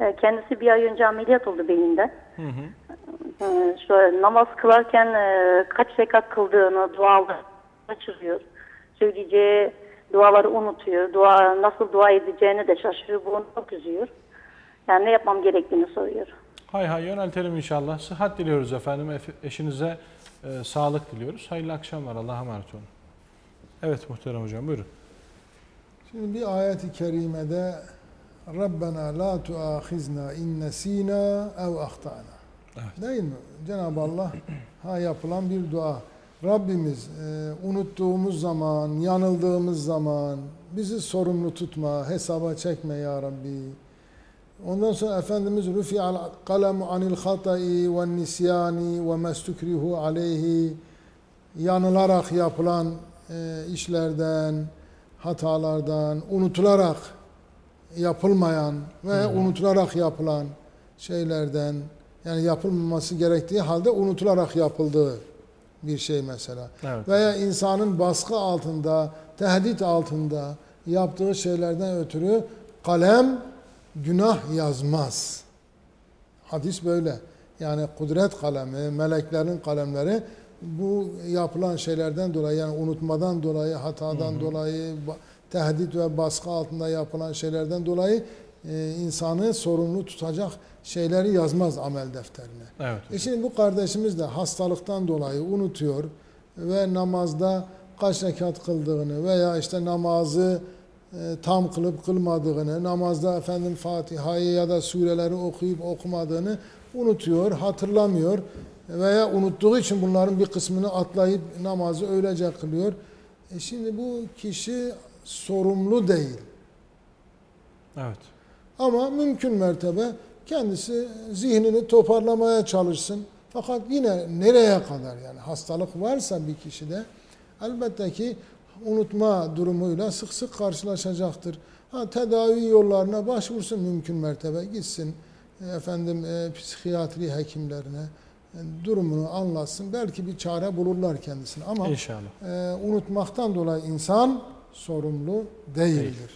E, kendisi bir ay önce ameliyat oldu beyinde. E, şöyle namaz kılarken e, kaç rekat kıldığını, duaları kaçırıyor. Söyleyeceği duaları unutuyor. Dua nasıl dua edeceğini de şaşırıyor. Bu onu çok üzüyor. Yani ne yapmam gerektiğini soruyor. Hay hay yöneltelim inşallah. Sıhhat diliyoruz efendim. Efe- Eşinize e, sağlık diliyoruz. Hayırlı akşamlar. Allah'a emanet olun. Evet muhterem hocam buyurun. Şimdi bir ayet-i kerimede Rabbena la tuahizna in nesina ev ahtana. Evet. Değil mi? Cenab-ı Allah ha yapılan bir dua. Rabbimiz e, unuttuğumuz zaman, yanıldığımız zaman bizi sorumlu tutma, hesaba çekme ya Rabbi. Ondan sonra Efendimiz Rufi'al kalemu anil hatai ve nisyani ve mestukrihu aleyhi yanılarak yapılan e, işlerden, hatalardan, unutularak yapılmayan ve unutularak yapılan şeylerden yani yapılmaması gerektiği halde unutularak yapıldığı bir şey mesela. Evet. Veya insanın baskı altında, tehdit altında yaptığı şeylerden ötürü kalem günah yazmaz. Hadis böyle. Yani kudret kalemi, meleklerin kalemleri bu yapılan şeylerden dolayı yani unutmadan dolayı, hatadan dolayı, ba- tehdit ve baskı altında yapılan şeylerden dolayı e, insanı sorumlu tutacak şeyleri yazmaz amel defterine. Evet. E şimdi bu kardeşimiz de hastalıktan dolayı unutuyor ve namazda kaç rekat kıldığını veya işte namazı e, tam kılıp kılmadığını, namazda efendim Fatiha'yı ya da sureleri okuyup okumadığını unutuyor, hatırlamıyor veya unuttuğu için bunların bir kısmını atlayıp namazı öylece kılıyor. E şimdi bu kişi sorumlu değil. Evet. Ama mümkün mertebe kendisi zihnini toparlamaya çalışsın. Fakat yine nereye kadar yani hastalık varsa bir kişide elbette ki unutma durumuyla sık sık karşılaşacaktır. Ha, tedavi yollarına başvursun mümkün mertebe gitsin e, efendim e, psikiyatri hekimlerine e, durumunu anlatsın. Belki bir çare bulurlar kendisine ama İnşallah. e, unutmaktan dolayı insan sorumlu değildir.